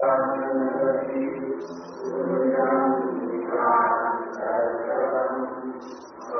Thank you.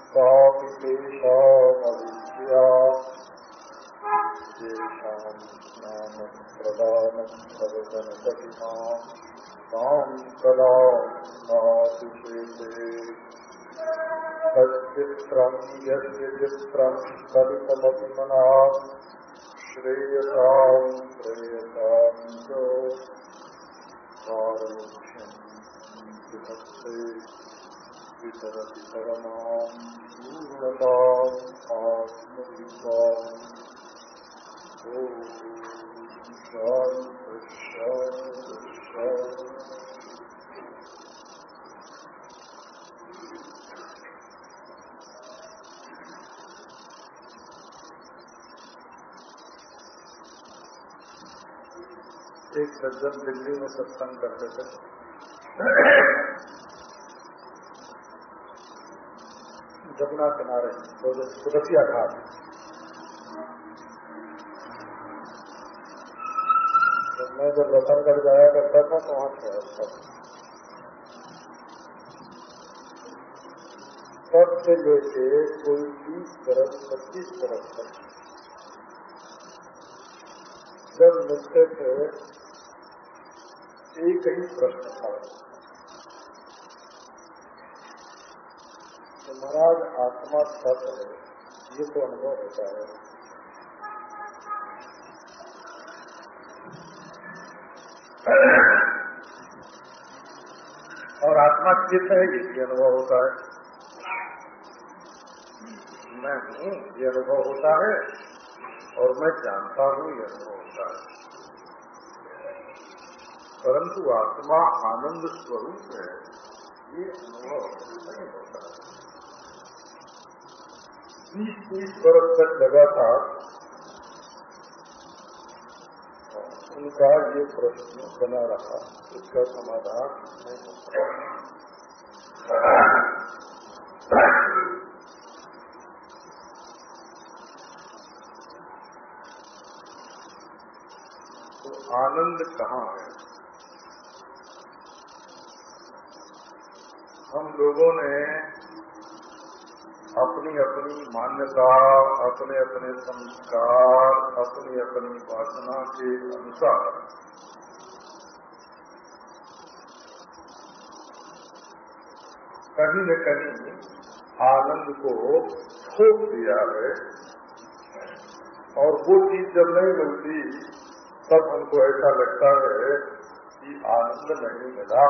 चन्दनकलिमा तां कलां नातिशेषे तच्चित्रम् यस्य चित्रम् कवितमपि मना श्रेयसाम् प्रेयसाम् च पारलक्ष्यन्ते एक सज्जन दिल्ली में सत्संग करते थे। जमुना किनारे सुरसिया घाट। मैं जब रतनगढ़ जाया करता था तो वहाँ था। तब से लेके कोई बीस बरस, पच्चीस बरस तक जब मिलते थे, एक ही प्रश्न था। महाराज, आत्मा सत्य है, ये तो अनुभव होता है और आत्मा चित्त है ये अनुभव होता है। मैं हूँ, ये अनुभव होता है, और मैं जानता हूँ, ये अनुभव होता है। परंतु आत्मा आनंद स्वरूप है, ये अनुभव नहीं होता। बीस तीस वर्ष तक लगातार उनका ये प्रश्न बना रहा, इसका समाधान नहीं होता तो आनंद कहाँ है? हम लोगों ने अपनी अपनी मान्यता, अपने अपने संस्कार, अपनी अपनी वासना के अनुसार कहीं न कहीं आनंद को थोप दिया है। और वो चीज़ जब नहीं मिलती, तब हमको ऐसा लगता है कि आनंद नहीं मिला।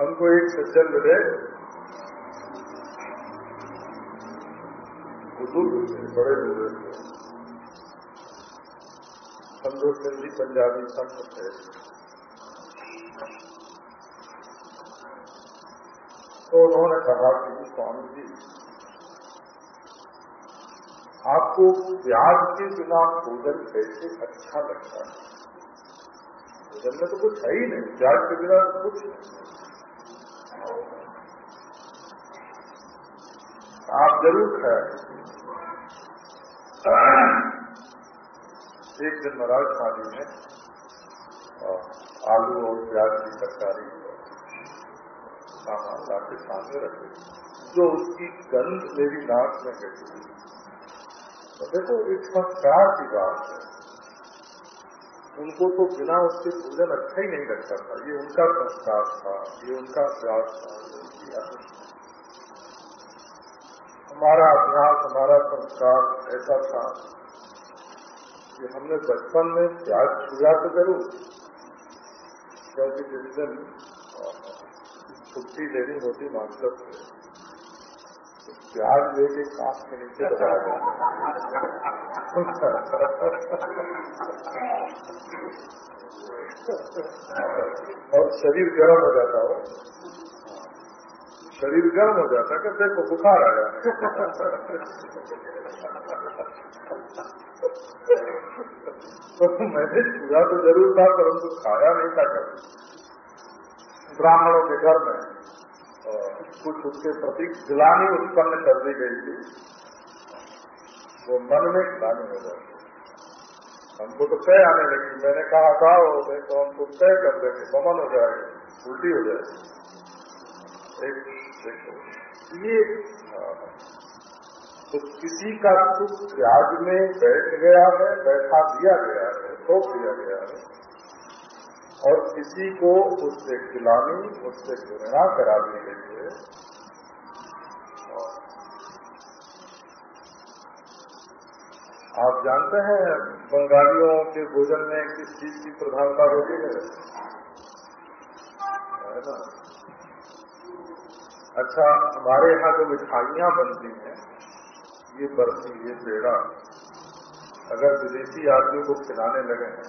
हमको एक सज्जन मिले थे बड़े बुज़ुर्ग थे समझो सिंधी पंजाबी संत थे तो उन्होंने कहा कि स्वामी जी आपको प्याज के बिना भोजन कैसे अच्छा लगता है भोजन में तो कुछ है ही नहीं प्याज के बिना कुछ नहीं आप ज़रूर खाए। एक दिन महाराज शादी में आलू और प्याज की तरकारी सामान ला के सामने रखे जो उसकी गंध मेरी नाक में गई तो देखो एक संस्कार की बात है। उनको तो बिना उसके पूजन अच्छा ही नहीं लगता था। ये उनका संस्कार था, ये उनका अभ्यास था ये उनकी आदत हमारा अभ्यास हमारा संस्कार ऐसा था कि हमने बचपन में त्याग छुआ तो ज़रूर। क्योंकि जिस दिन छुट्टी लेनी होती मतलब से प्याज लेके कांच के नीचे और शरीर गर्म हो जाता हो। शरीर गर्म हो जाता कि देखो बुखार आया। तो मैंने छुआ तो ज़रूर था परंतु खाया नहीं था कभी। ब्राह्मणों के घर में कुछ उसके प्रति गिलानी उत्पन्न कर दी गई थी। वो मन में गिलानी हो जाती हमको तो तय आने लगी। मैंने कहा था नहीं तो हमको तय कर देंगे बमन हो जाएगी, उल्टी हो जाएगी। एक देखो ये तो किसी का सुख त्याग में बैठ गया है, बैठा दिया गया है, थोप दिया गया है, और किसी को उससे खिलानी, उससे घृणा करा दी गई है आप जानते हैं, बंगालियों के भोजन में किस चीज़ की प्रधानता होती है? अच्छा हमारे यहाँ जो मिठाइयाँ बनती हैं, ये बर्फ़ी, ये पेड़ा, अगर विदेशी आदमी को खिलाने लगे हैं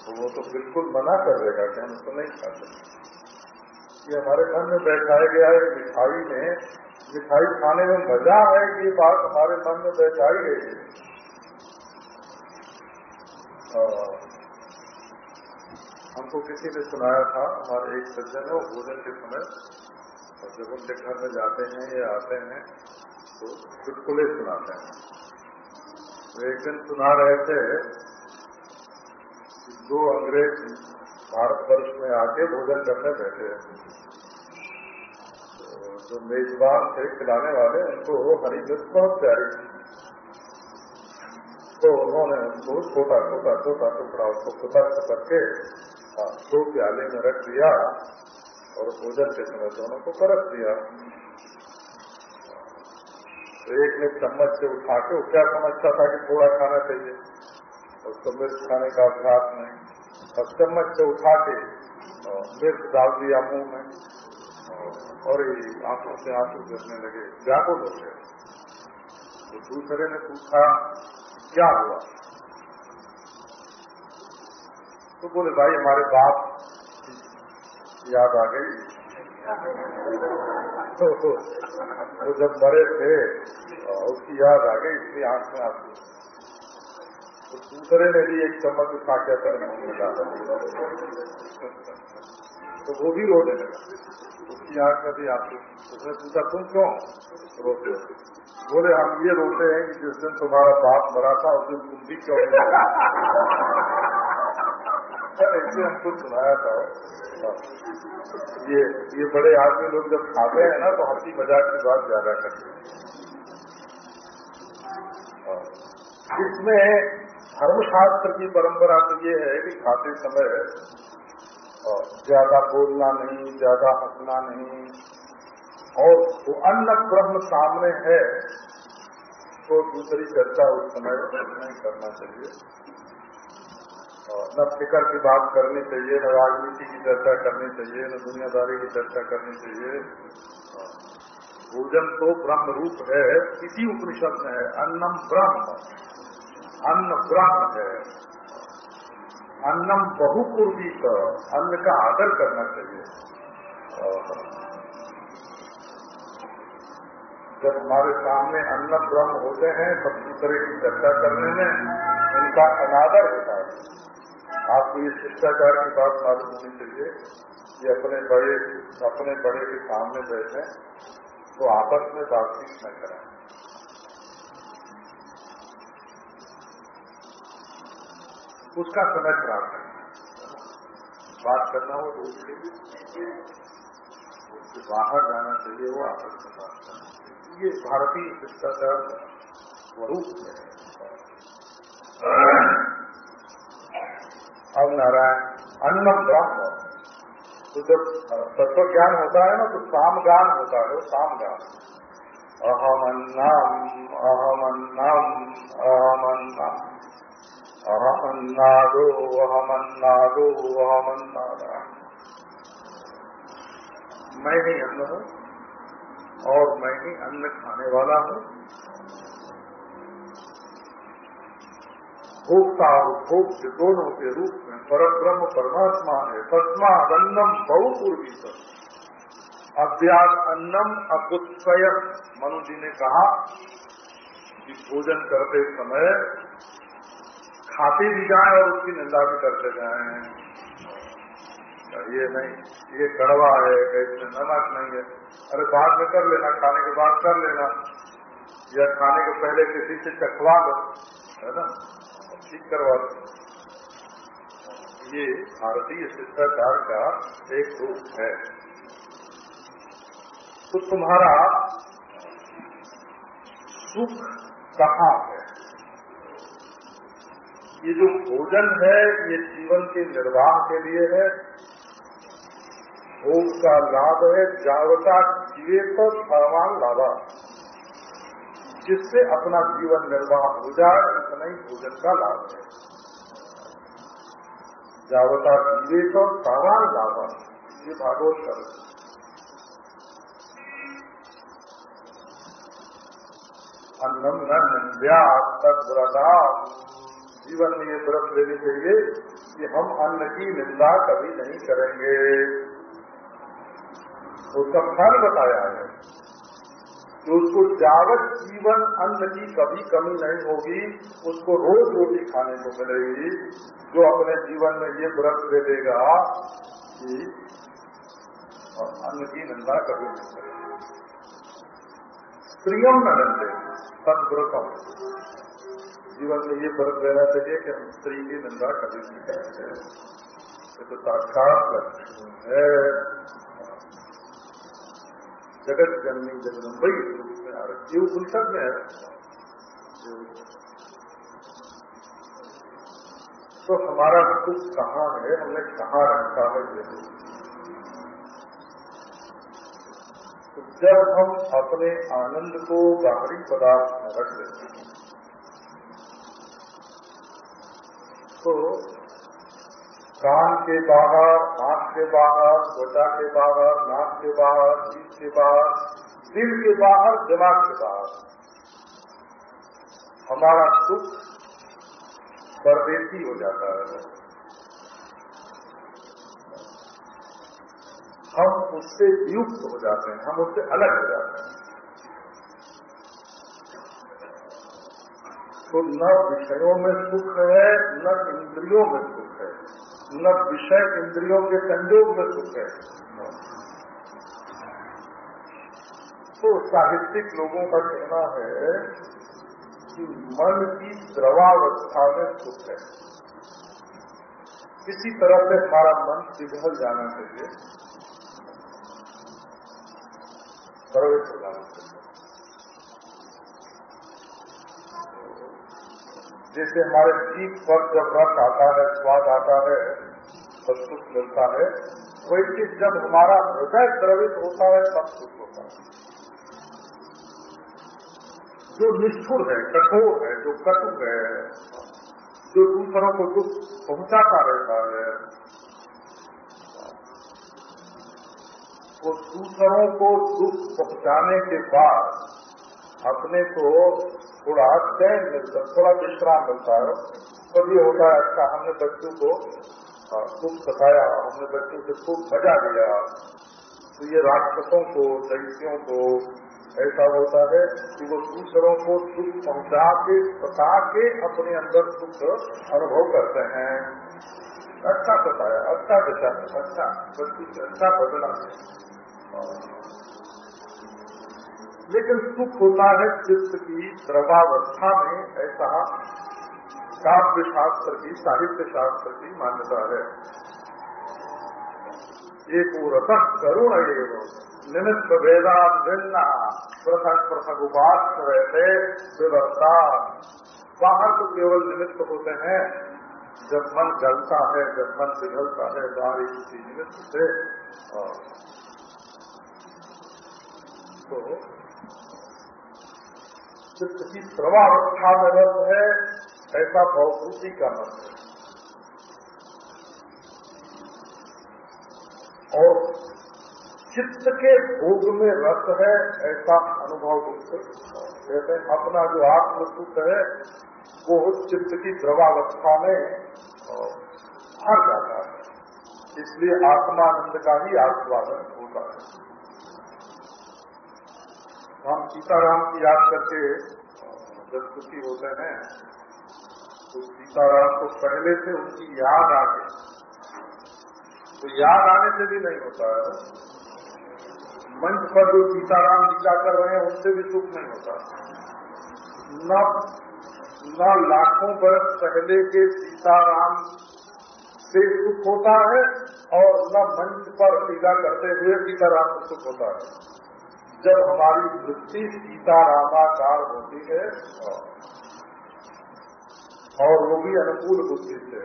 तो वो तो बिल्कुल मना कर देगा कि हम उसको नहीं खाते। ये हमारे मन में बैठाया गया है मिठाई में, मिठाई खाने में मज़ा है कि ये बात हमारे मन में बैठाई गई है। हमको किसी ने सुनाया था, हमारे एक सज्जन है, वो भोजन के समय, और जब उनके घर में जाते हैं या आते हैं तो चुटकुले सुनाते हैं। तो एक दिन सुना रहे थे दो अंग्रेज़ भारतवर्ष में आके भोजन करने बैठे तो जो मेजबान थे, खिलाने वाले, उनको हरी मिर्च बहुत प्यारी तो उन्होंने उनको छोटा छोटा छोटा टुकड़ा उसको कुतर्क करके दो प्याले में रख दिया और भोजन के समय दोनों को परख दिया। तो एक ने चम्मच से उठा के क्या समझता था कि थोड़ा खाना चाहिए? उसको मिर्च खाने का अभ्यास नहीं। और चम्मच से उठा के मिर्च डाल दिया मुँह में। और आँखों से आँसू गिरने लगे। व्याकुल हो। तो दूसरे ने पूछा क्या हुआ? तो बोले भाई हमारे बाप याद आ गई। तो, तो जब मरे थे उसकी याद आ गई इसलिए आँख में आँसू तो दूसरे ने भी एक चम्मच उठा के अपने मुँह में डाला। तो वो भी रोने लगा। उसकी आँख में भी आँसू उसने पूछा तुम क्यों रोते हो? बोले हम ये रोते हैं कि जिस दिन तुम्हारा बाप मरा था, उस दिन तुम भी क्यों ऐसे हमको सुनाया था। ये ये बड़े आदमी लोग जब खाते हैं ना तो हँसी मज़ाक की बात ज़्यादा करते हैं। इसमें धर्मशास्त्र की परंपरा तो ये है कि खाते समय ज़्यादा बोलना नहीं, ज़्यादा हंसना नहीं और वो अन्न ब्रह्म सामने है तो दूसरी चर्चा उस समय नहीं करना चाहिए। न फिकर की बात करनी चाहिए, न राजनीति की चर्चा करनी चाहिए, न दुनियादारी की चर्चा करनी चाहिए। भोजन तो ब्रह्म रूप है किसी उपनिषद में है, अन्नम ब्रह्म। अन्न ब्रह्म है। अन्नम बहुपूर्वी का अन्न का आदर करना चाहिए। जब हमारे सामने अन्न ब्रह्म होते हैं तब दूसरे की चर्चा करने में उनका अनादर होता है। आपको ये शिष्टाचार की बात मालूम होनी चाहिए कि अपने बड़े अपने बड़े के सामने बैठे तो आपस में बातचीत न करें। उसका समय खराब करना बात करना हो तो उसके बाहर जाना चाहिए, वो आपस में बात करना। ये भारतीय शिष्टाचार स्वरूप है। अब नारायण अन्न ब्रह्म तो जब तत्व ज्ञान होता है ना तो सामगान होता है सामगान। अहम अन्नम अहम अन्नम अहम अन्नम अहमन्नादो अहमन्नादो, अहमन्नादा। मैं ही अन्न हूँ। और मैं ही अन्न खाने वाला हूँ। भोक्ता और भोग दोनों के रूप में पर ब्रह्म परमात्मा है। तस्मा अन्नम बहुपूर्वी अभ्यास अन्नम अकुत्सय मनु जी ने कहा कि भोजन करते समय खाते भी जाए और उसकी निंदा भी करते जाए। ये नहीं। ये कड़वा है इसमें नमक नहीं है। अरे बाद में कर लेना, खाने के बाद कर लेना। या खाने के पहले किसी से चखवा दो, है ना? ठीक करवा दो। ये भारतीय शिष्टाचार का एक रूप है। तो तुम्हारा सुख कहाँ है? ये जो भोजन है, ये जीवन के निर्वाह के लिए है भोग का लाभ है जावता जीवे तो सामान लाभा। जिससे अपना जीवन निर्वाह हो जाए, उतना ही भोजन का लाभ है। जावता जीवे तो सामान लाभा। ये भागवत कर अन्नम न निंद्या तक जीवन में ये व्रत लेनी चाहिए कि हम अन्न की निंदा कभी नहीं करेंगे। उसका फल बताया है कि उसको जावत जीवन अन्न की कभी कमी नहीं होगी, उसको रोज रोटी खाने को मिलेगी, जो अपने जीवन में ये व्रत ले देगा कि और अन्न की निंदा कभी नहीं करेगी। प्रियम न नंदे, सदव्रतम। जीवन में ये व्रत रहना चाहिए कि हम स्त्री की निंदा कभी नहीं करते ये तो साक्षात है। जगत जननी जगदम्बई रूप में आ रही ये उपनिषद में है। तो हमारा सुख कहाँ है, हमने कहाँ रखा है ये। तो जब हम अपने आनंद को बाहरी पदार्थ में रख लेते हैं तो कान के बाहर, आँख के बाहर, त्वचा के बाहर, नाक के बाहर जीत के बाहर दिल के बाहर, दिमाग के बाहर। हमारा सुख परदेशी हो जाता है। हम उससे युक्त हो जाते हैं, हम उससे अलग हो जाते हैं। तो न विषयों में सुख है, न इंद्रियों में सुख है। न विषय इंद्रियों के संयोग में सुख है। तो साहित्यिक लोगों का कहना है कि मन की द्रवावस्था में सुख है। किसी तरह से हमारा मन पिघल जाना चाहिए। प्रवेश हो जाना चाहिए जैसे हमारे जीप पर जब रस आता है, स्वाद आता है सब सुख मिलता है वैसे जब हमारा हृदय द्रवित होता है, तब सुख होता है। जो निष्ठुर है, कठोर है, जो कटु है, जो दूसरों को दुख पहुंचाता रहता है, वो दूसरों को दुख पहुँचाने के बाद अपने को थोड़ा चैन मिलता, थोड़ा विश्राम मिलता है। तब ये होता है अच्छा हमने बच्चों को खूब सताया, हमने बच्चों से खूब मज़ा लिया। तो ये राक्षसों को, दैत्यों को ऐसा होता है कि वो दूसरों को सुख पहुँचा के सता के अपने अंदर सुख अनुभव करते हैं। अच्छा सताया अच्छा बचा अच्छा बच्ची से अच्छा बदला है। लेकिन सुख होता है चित्त की द्रवावस्था में, ऐसा काव्य शास्त्र की साहित्य शास्त्र की मान्यता है। एक रथ करुण एवं निमित्त वेदा भिन्न पृथक पृथक उपास रहते व्यवस्था बाहर तो केवल निमित्त होते हैं। जब मन जलता है, जब मन पिघलता है, बाहरी किसी निमित्त से, और तो चित्त की प्रवावस्था में रस है, ऐसा भवभूति का मत है। और चित्त के भोग में रस है, ऐसा अनुभव कहते हैं, अपना जो आत्म सुख है वो चित्त की द्रवावस्था में हर जाता है। इसलिए आत्मानंद का ही आस्वादन होता है। हम सीताराम की याद करके जब सुखी होते हैं तो सीताराम को पहले से उनकी याद आ गई तो याद आने से भी नहीं होता है। मंच पर जो सीताराम लीला कर रहे हैं, उससे भी सुख नहीं होता। न लाखों बरस पहले के सीताराम से सुख होता है और न मंच पर लीला करते हुए सीताराम से सुख होता है। जब हमारी वृत्ति सीतारामाकार होती है और वो भी अनुकूल बुद्धि से।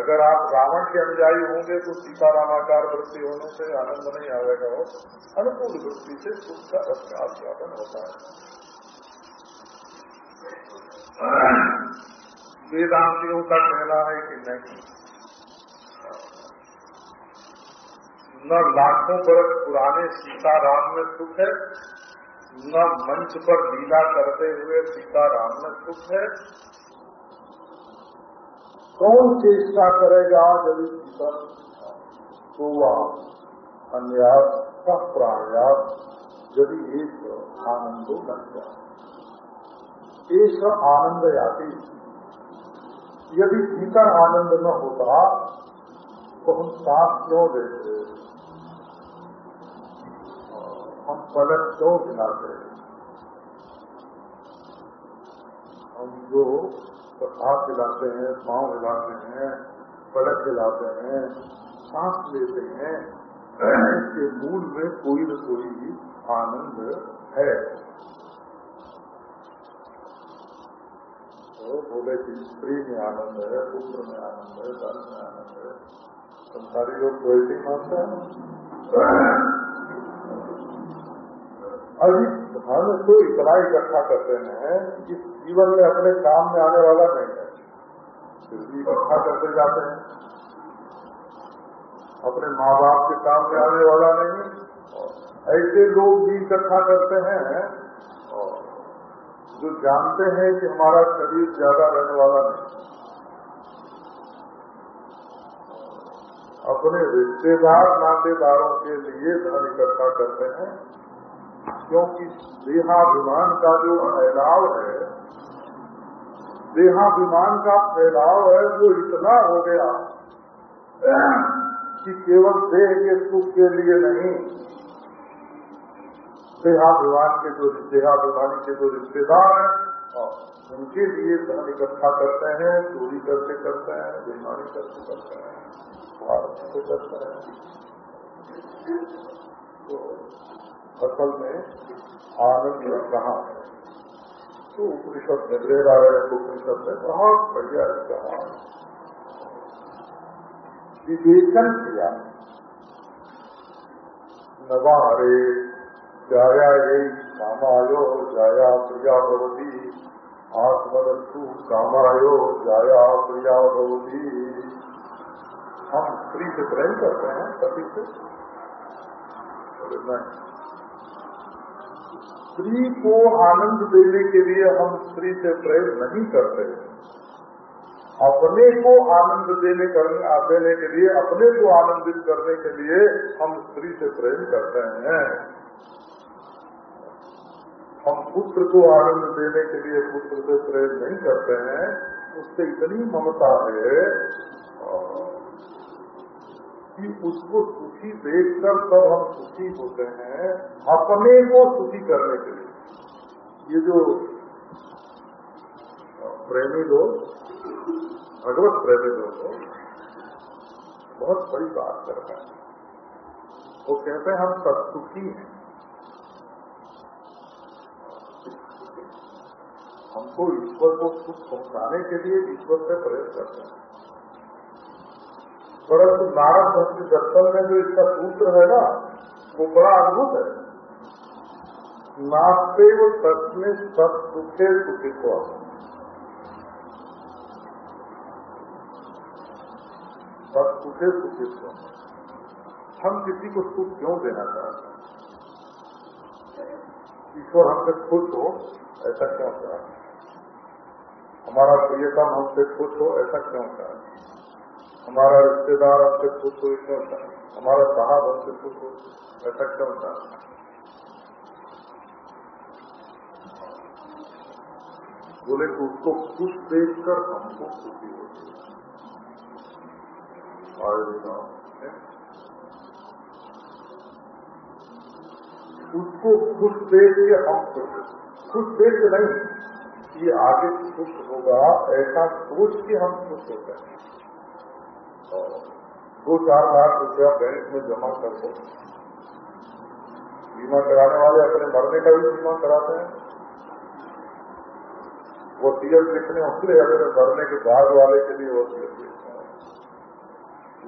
अगर आप रावण के अनुयायी होंगे तो सीतारामाकार वृत्ति होने से आनंद नहीं आएगा वो अनुकूल वृत्ति से सुख का रस का आस्वादन होता है। वेदांतियों का कहना है कि नहीं। न लाखों बरस पुराने सीताराम में सुख है, न मंच पर लीला करते हुए सीताराम में सुख है कौन चेष्टा करेगा यदि तो वह अन्यास प्राणयास यदि एक आनंदो न एक आनंद आती यदि सीता आनंद न होता तो हम सांस क्यों देते? हम पलक क्यों हिलाते हम जो हाथ हिलाते हैं, पाँव हिलाते हैं, पलक हिलाते हैं, सांस लेते हैं, इसके मूल में कोई न कोई आनंद है। तो बोले कि स्त्री में आनंद है, पुत्र में आनंद है, धन में आनंद है। संसारी लोग तो ऐसे ही मानते हैं। अभी धन तो इतना इकट्ठा करते हैं कि जीवन में अपने काम में आने वाला नहीं है। भी इकट्ठा करते जाते हैं। अपने माँ बाप के काम में आने वाला नहीं ऐसे लोग भी इकट्ठा करते हैं जो जानते हैं कि हमारा शरीर ज़्यादा रहने वाला नहीं अपने रिश्तेदार नातेदारों के लिए धन इकट्ठा करते हैं। क्योंकि देहाभिमान का जो फैलाव है, देहाभिमान का फैलाव है, वो इतना हो गया कि केवल देह के सुख के लिए नहीं, देहाभिमान के जो देहाभिमानी के जो रिश्तेदार हैं उनके लिए धन इकट्ठा करते हैं, चोरी करते करते हैं बीमारी करते करते हैं भारत करते हैं। तो असल में आनंद कहाँ है? तो उपनिषद में बृहदारण्य उपनिषद में बहुत बढ़िया कहा विवेचन किया। नवारे जाया ये कामायो जाया प्रिया भवती कामायो जाया प्रिया भवती हम स्त्री से प्रेम करते हैं, पति से। स्त्री को आनंद देने के लिए हम स्त्री से प्रेम नहीं करते। अपने को आनंद देने करने, देने के लिए, अपने को आनंदित करने के लिए हम स्त्री से प्रेम करते हैं। हम पुत्र को आनंद देने के लिए पुत्र से प्रेम नहीं करते हैं। उससे इतनी ममता है कि उसको सुखी देखकर तब हम सुखी होते हैं अपने को सुखी करने के लिए। ये जो प्रेमी लोग, भगवत प्रेमी लोग बहुत बड़ी बात कर रहे हैं। वो कहते हैं, हम सब सुखी हैं। हमको ईश्वर को सुख पहुँचाने के लिए ईश्वर से प्रेम करते हैं। परंतु नारद भक्ति दर्शन में जो इसका सूत्र है ना, वो बड़ा अद्भुत है। नास्ते वो सत्य सब सुखे सुखित्व सब सुखे सुखित्व हम किसी को सुख क्यों देना चाहते हैं? ईश्वर हमसे खुश हो, ऐसा क्यों चाहते हमारा प्रियतम हमसे खुश हो, ऐसा क्यों चाहते हमारा रिश्तेदार हमसे खुश हो क्यों है। हमारा साहब हमसे खुश हो, ऐसा क्यों है? बोले, उसको खुश देखकर हमको खुशी होती है। उसको खुश देख के हम खुश खुश देख के नहीं ये आगे खुश होगा, ऐसा सोच के हम खुश होते हैं। दो चार लाख रुपया बैंक में जमा कर दो। बीमा कराने वाले अपने मरने का भी बीमा कराते हैं। वो टीएल लिखने उसके अपने मरने के बाद वाले के लिए टीएल हैं।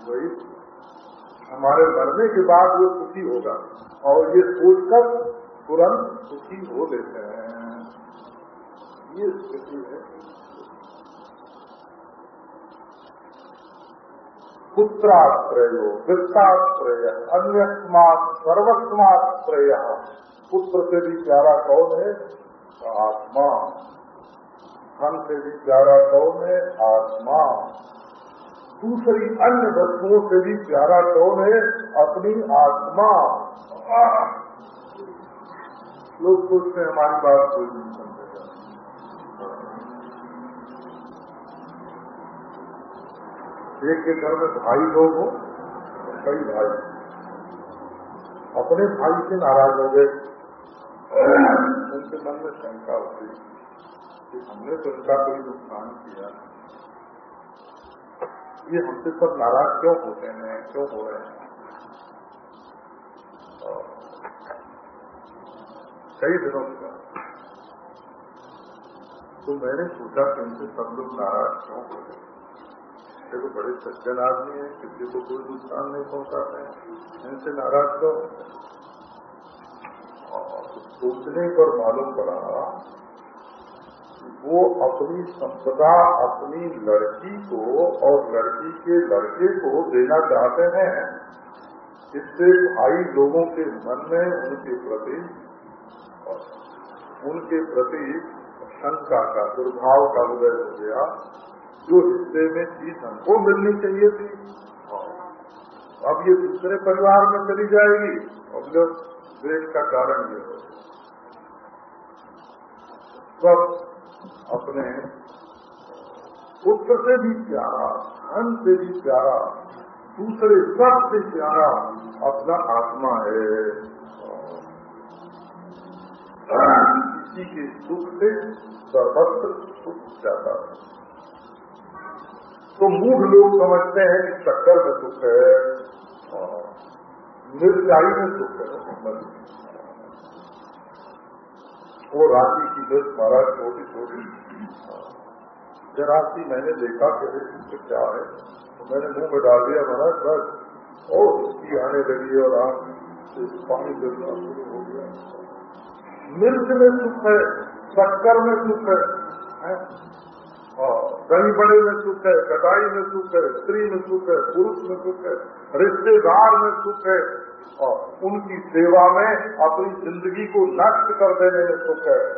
वही हमारे मरने के बाद वो सुखी होगा और ये सोचकर तुरंत सुखी हो लेते हैं। ये स्थिति है। पुत्राश्रयो वित्ताश्रय अन्यस्मात सर्वस्माश्रय पुत्र से भी प्यारा कौन है? आत्मा। धन से भी प्यारा कौन है? आत्मा। दूसरी अन्य वस्तुओं से भी प्यारा कौन है? अपनी आत्मा। लोग सोचते हमारी बात कोई नहीं एक के घर में भाई लोग हो, कई भाई। अपने भाई से नाराज़ हो गए। उनके मन में शंका होती कि हमने तो उनका कोई नुकसान किया। ये हमसे सब नाराज़ क्यों होते हैं? क्यों हो रहे हैं? कई दिनों का तो मैंने सोचा कि उनसे सब लोग नाराज़ क्यों हो रहे देखो, बड़े सज्जन आदमी है, किसी को कोई नुकसान नहीं पहुंचाते हैं। इनसे नाराज़ क्यों सोचने पर मालूम पड़ा वो अपनी संपदा, अपनी लड़की को और लड़की के लड़के को देना चाहते हैं। इससे भाई लोगों के मन में उनके प्रति उनके प्रति शंका का दुर्भाव का उदय हो गया। जो हिस्से में चीज़ हमको मिलनी चाहिए थी। अब ये दूसरे परिवार में चली जाएगी लोग देश का कारण ये हो। सब अपने पुत्र से भी प्यारा, धन से भी प्यारा, दूसरे सबसे प्यारा अपना आत्मा है। किसी के सुख से सर्वत्र सुख जाता है। तो मूढ़ लोग समझते हैं कि शक्कर में सुख है मिर्चाई में सुख है वो राशि की मिर्च महाराज छोटी छोटी जरासी मैंने देखा कि इसमें क्या है तो मैंने मुँह में डाल दिया महाराज बस और उसकी आने लगी और से पानी गिरना शुरू हो गया। मिर्च में सुख है शक्कर में सुख है, कहीं बड़े में सुख है, कटाई में सुख है, स्त्री में सुख है, पुरुष में सुख है, रिश्तेदार में सुख है, और उनकी सेवा में अपनी ज़िंदगी को नष्ट कर देने में सुख है।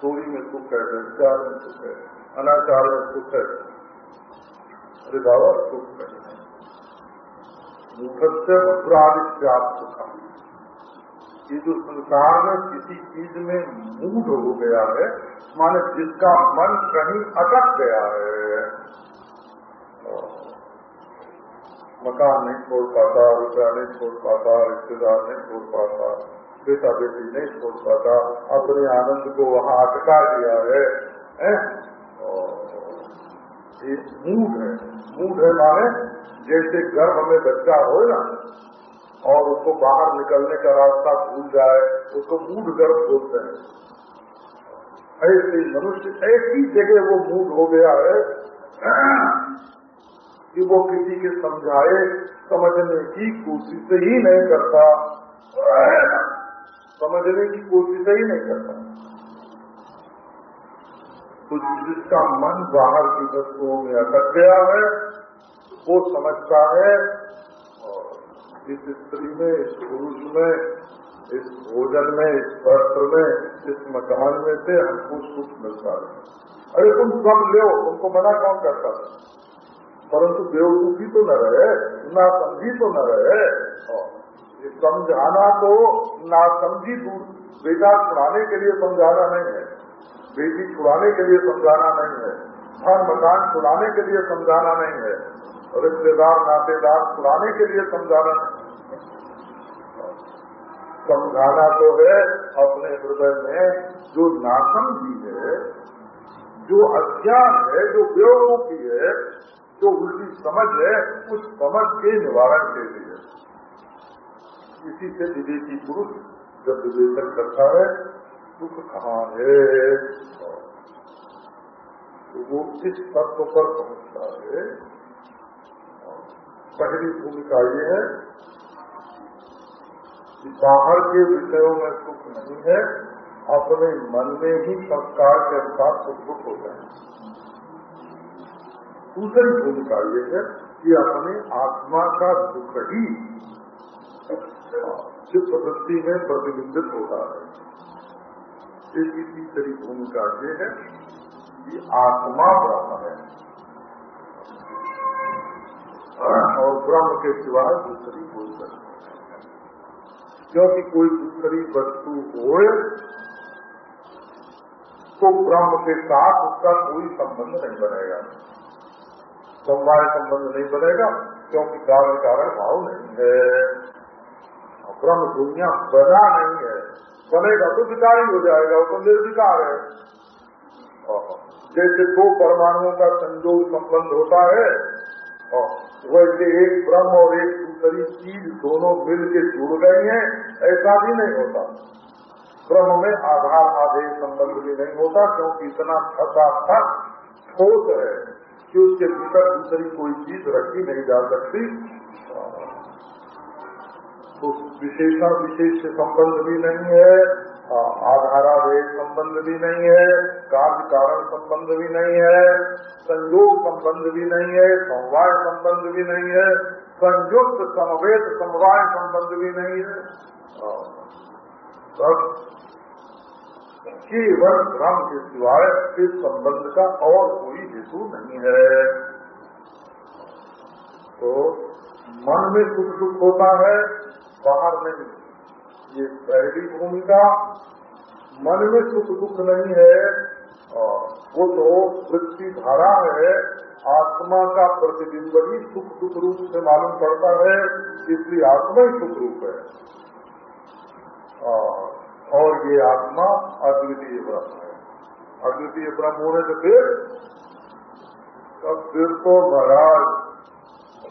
चोरी में सुख है व्यविचार में सुख है, अनाचार में सुख है। अरे बाबा, सुख है। मूर्ख से सुख ये जो संसार में किसी चीज़ में मूड हो गया है माने जिसका मन कहीं अटक गया है। मकान नहीं छोड़ पाता, रुपया नहीं छोड़ पाता, रिश्तेदार नहीं छोड़ पाता बेटा बेटी नहीं छोड़ पाता, अपने आनंद को वहाँ अटका दिया है? ये मूड है। मूड है माने जैसे गर्भ में बच्चा हो ना, और उसको बाहर निकलने का रास्ता भूल जाए, उसको मूड गर्भ बोलते हैं। ऐसे मनुष्य, ऐसी जगह वो मूड हो गया है कि वो किसी के समझाए, समझने की कोशिश ही नहीं करता। समझने की कोशिश ही नहीं करता। तो जिसका मन बाहर की वस्तुओं में अटक गया है, वो समझता है इस स्त्री में, इस पुरुष में इस भोजन में, इस वस्त्र में, इस मकान में से हमको सुख मिलता है। अरे तुम सब लो तुमको मना कौन करता? है परंतु बेवकूफ़ी तो न रहे, ना समझी तो न रहे। ये समझाना तो ना समझी दूर। बेटा छुड़ाने के लिए समझाना नहीं है। बेटी छुड़ाने के लिए समझाना नहीं है। हर मकान छुड़ाने के लिए समझाना नहीं है। रिश्तेदार, नातेदार छुड़ाने के लिए समझाना समझाना तो है, अपने हृदय में जो नासमझी है, जो अज्ञान है, जो बेवकूफ़ी है, जो उल्टी समझ है, उस समझ के निवारण के लिए। इसी से विदेशी पुरुष जब विवेचन करता है, सुख कहाँ है? तो वो इस तत्व पर पहुँचता है। पहली भूमिका ये है बाहर के विषयों में सुख नहीं है, अपने मन में ही संस्कार के अनुसार सुख दुख होते हैं दूसरी भूमिका ये है कि अपने आत्मा का दुख ही चित्त वृत्ति में प्रतिबिंबित होता है। एक तीसरी भूमिका ये है कि आत्मा ब्रह्म है। और ब्रह्म के सिवाय दूसरी कोई वस्तु क्योंकि कोई दूसरी वस्तु हो तो ब्रह्म के साथ उसका कोई संबंध नहीं बनेगा। समवाय संबंध नहीं बनेगा, क्योंकि कारण कारण भाव नहीं है। ब्रह्म दुनिया बना नहीं है। बनेगा तो विकारी हो जाएगा, वो तो निर्विकार है। जैसे दो परमाणुओं का संजोग संबंध होता है वैसे एक ब्रह्म और एक दूसरी चीज़ दोनों मिल के जुड़ गई हैं, ऐसा भी नहीं होता। ब्रह्म में आधार आदेश संबंध भी नहीं होता, क्योंकि इतना फसा था ठोस है कि उसके भीतर दूसरी कोई चीज़ रखी नहीं जा सकती। तो विशेषण विशेष से संबंध भी नहीं है आधारादेश संबंध भी नहीं है, कार्य कारण संबंध भी नहीं है, संयोग संबंध भी नहीं है, समवाय संबंध भी नहीं है, संयुक्त समवेद समवाय संबंध भी नहीं है। सब केवल भ्रम के सिवाय इस संबंध का और कोई हेतु नहीं है। तो मन में सुख दुख होता है, बाहर नहीं ये पहली भूमिका, मन में सुख दुख नहीं है वो तो वृत्ति धारा है, आत्मा का प्रतिबिंब ही सुख दुख रूप से मालूम पड़ता है, इसलिए आत्मा ही सुख रूप है। और ये आत्मा अद्वितीय ब्रह्म है। अद्वितीय ब्रह्म होने से फिर, तब फिर तो महाराज,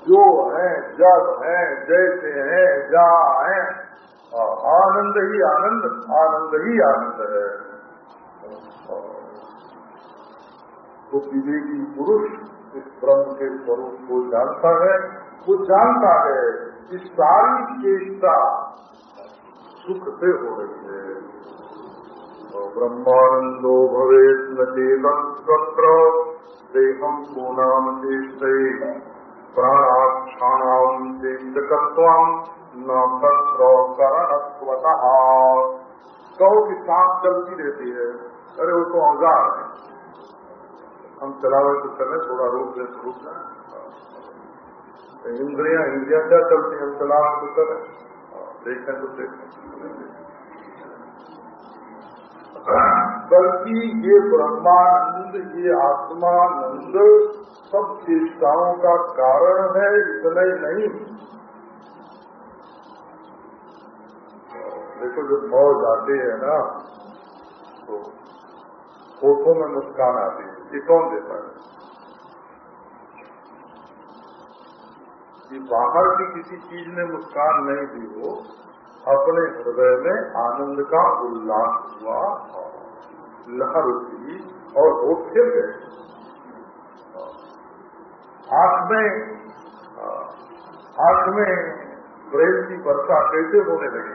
जो है, जब है, जैसे हैं जहाँ है आनंद ही आनंद आनंद ही आनंद है। तो विवेकी पुरुष इस ब्रह्म के स्वरूप को जानता है, वो जानता है कि सारी चेष्टा सुख से हो रही है। ब्रह्मानंदो भवे न चेतन देहम पूनाम चेष्ट प्राणाक्षाणाम चेष्टकत्वम। न तत्र करणत्वत। कहो की सांस चलती रहती है। अरे वो तो औज़ार है। हम चलावे तो चले, थोड़ा रोक ले तो रुक जाए इंद्रिया इंद्रिया क्या चलती है, हम चलावे तो चले। देखें तो देखें। बल्कि ये ब्रह्मानंद, ये आत्मानंद, सब चेष्टाओं का कारण है, इतना नहीं। देखो जब मौज आते हैं ना तो होठों में मुस्कान आती है। ये कौन देता है? ये बाहर की किसी चीज़ ने मुस्कान नहीं दी हो, अपने हृदय में आनंद का उल्लास हुआ लहर उठी और वो फिर गए। आँख में आँख में प्रेम की वर्षा कैसे होने लगी।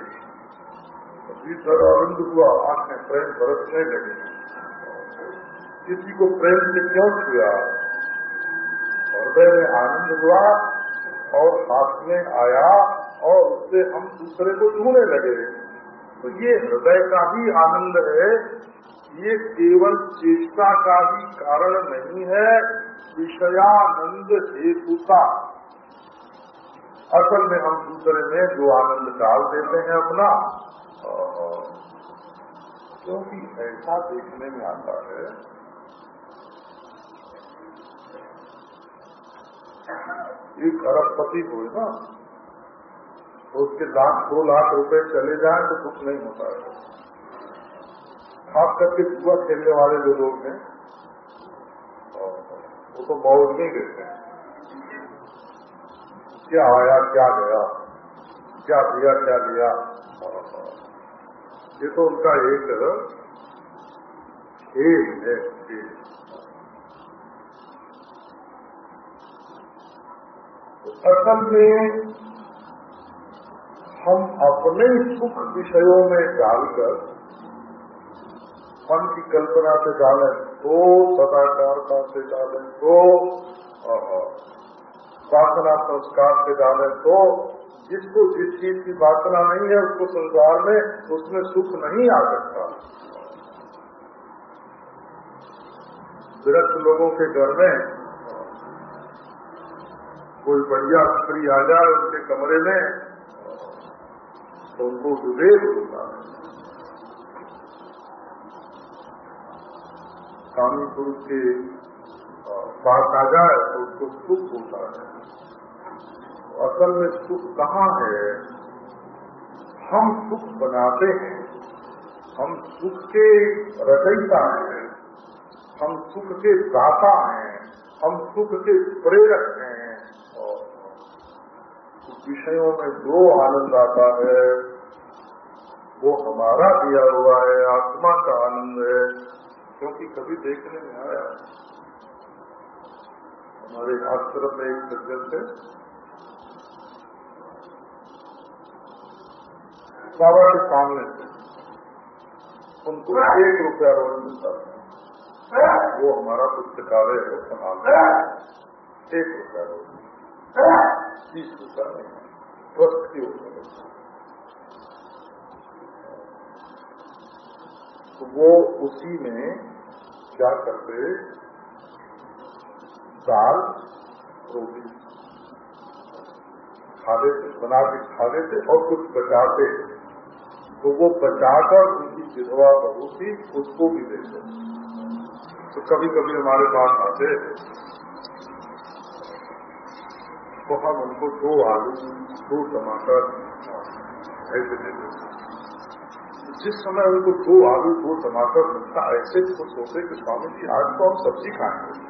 भीतर आनंद हुआ आँख में प्रेम बरसने लगे किसी को प्रेम से क्यों छुआ हृदय में आनंद हुआ और हाथ में आया और उससे हम दूसरे को छूने लगे। तो ये हृदय का भी आनंद है, ये केवल चेष्टा का भी कारण नहीं है, विषयानंद हेतुता। असल में हम दूसरे में जो आनंद डाल देते हैं अपना क्योंकि ऐसा देखने में आता है एक अरबपति हुए ना, उसके लाख दो लाख रुपए चले जाए तो कुछ नहीं होता है। खास करके जुआ खेलने वाले जो लोग हैं, वो तो मौज नहीं देते हैं। क्या आया, क्या गया, क्या दिया, क्या लिया ये तो उनका एक खेल है खेल असल में हम अपने सुख विषयों में डालकर, मन की कल्पना से डालें तो सदाचारता से डालें तो वासना संस्कार से डालें तो जिसको जिस चीज़ की वासना नहीं है, उसको संसार में उसमें सुख नहीं आ सकता। विरक्त लोगों के घर में कोई बढ़िया स्त्री आ जाए उनके कमरे में तो उनको विवेक होता है। स्वामी पुरुष के पास आ जाए तो उसको सुख होता है। असल में सुख कहाँ है? हम सुख बनाते हैं। हम सुख के रचयिता हैं। हम सुख के दाता हैं। हम सुख के प्रेरक हैं। और विषयों में जो आनंद आता है, वो हमारा दिया हुआ है। आत्मा का आनंद है। क्योंकि कभी देखने में आया। हमारे आश्रम में एक सज्जन थे। बाबा के सामने उनको एक रुपया रोज मिलता था। वो हमारा पुस्तकालय है। संभालते एक रुपया रोज बीस रुपया नहीं स्वस्थ की ऊपर तो वो उसी में क्या करते दाल रोटी खा लेते बना के खा लेते और कुछ बचाते तो वो बचाकर उनकी विधवा बहू थी उसको भी दे देते तो कभी कभी हमारे पास आते तो हम उनको दो आलू, दो टमाटर, ऐसे दे देते जिस समय उनको दो आलू, दो टमाटर मिलता, ऐसे खुश होते कि स्वामी जी, आज तो हम सब्ज़ी खाएँगे।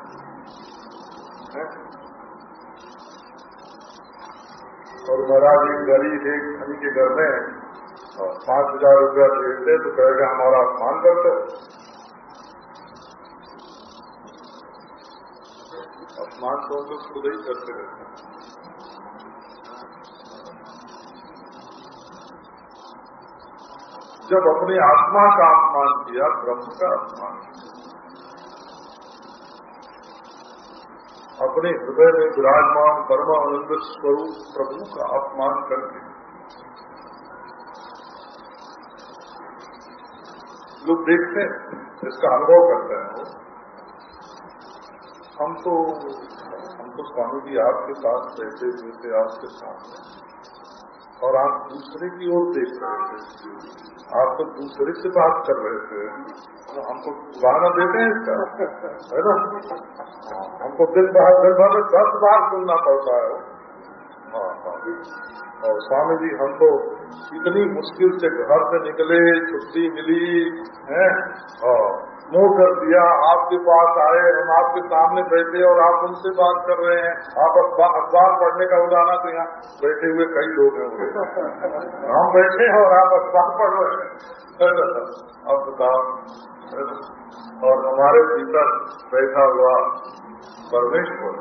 और महाराज एक गरीब, एक धनी के घर में पाँच हज़ार रुपया भेजते तो कहेगा हमारा अपमान करते अपमान तो हम लोग खुद ही करते रहते हैं। जब अपने आत्मा का अपमान किया, ब्रह्म का अपमान अपने हृदय में विराजमान परमानंद स्वरूप प्रभु का अपमान करके लोग देखते हैं इसका अनुभव करते हैं हम तो हम तो स्वामी जी आपके साथ बैठे हुए थे, आपके सामने। और आप दूसरे की ओर देख रहे थे। आप तो दूसरे से बात कर रहे थे। तो हमको गाना देते हैं इसका, है ना? हमको दिन बार दिन भर में दस बार सुनना पड़ता है। हाँ हाँ। और स्वामी जी, हम तो इतनी मुश्किल से घर से निकले, छुट्टी मिली, है? और मुँह कर दिया, आपके पास आए, हम आपके सामने बैठे और आप उनसे बात कर रहे हैं। आप अखबार पढ़ने का उदाहरण तो यहाँ, बैठे हुए कई लोग हैं हम बैठे हैं और आप अखबार पढ़ रहे हैं। अब बताओ। और हमारे भीतर बैठा हुआ परमेश्वर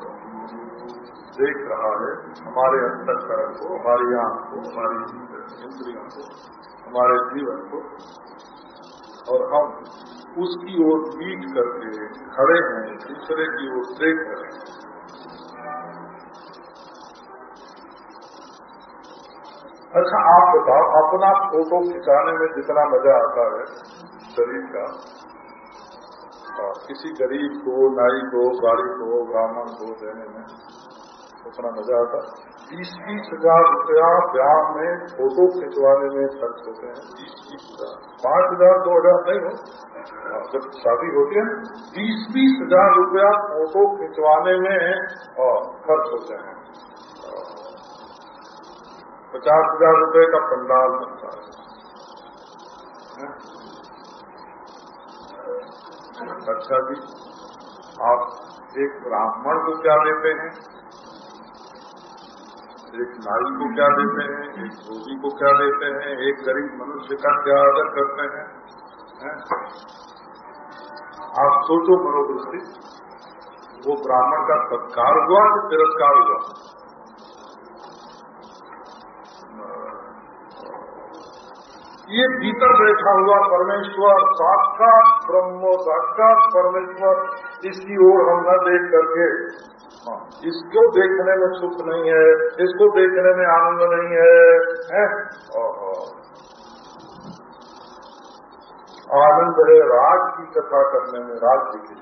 देख रहा है, हमारे अंतकरण को, हमारी आँख को, हमारी इंद्रियों को हमारे जीवन को, और हम उसकी ओर पीट करके खड़े हैं दूसरे की ओर देख रहे हैं अच्छा आप बताओ, अपना फ़ोटो खिंचाने में जितना मज़ा आता है, शरीर का और किसी गरीब को, नाई को, गाड़ी को, ब्राह्मण को देने में, उतना मज़ा आता है? बीस बीस हज़ार रुपया ब्याह में फ़ोटो खिंचवाने में खर्च होते हैं। बीस बीस हज़ार पाँच हज़ार दो हज़ार नहीं हो। हाँ, जब शादी होती है बीस बीस हज़ार रुपया फ़ोटो खिंचवाने में खर्च होते हैं। पचास हज़ार रुपए का पंडाल बनता है? अच्छा जी आप एक ब्राह्मण को क्या देते हैं? एक नारी को क्या देते हैं? एक धोबी को क्या देते हैं? एक गरीब मनुष्य का क्या आदर करते हैं? है? आप सोचो मनोदृष्टि वो ब्राह्मण का सत्कार हुआ कि तिरस्कार हुआ? ये भीतर बैठा हुआ परमेश्वर, साक्षात ब्रह्म, साक्षात परमेश्वर, इसकी ओर हम न देख करके इसको देखने में सुख नहीं है, इसको देखने में आनंद नहीं है? आनंद है राज की कथा करने में राज्य की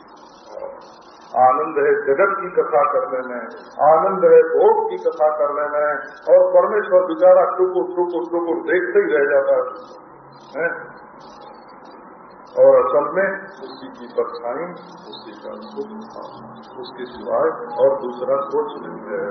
आनंद है जगत की कथा करने में, आनंद है भोग की कथा करने में, और परमेश्वर बेचारा टुकुर टुकुर टुकुर देखते ही रह जाता है। और असल में उसी की परछाई उसी का सुख उसके सिवाय और दूसरा कुछ नहीं है।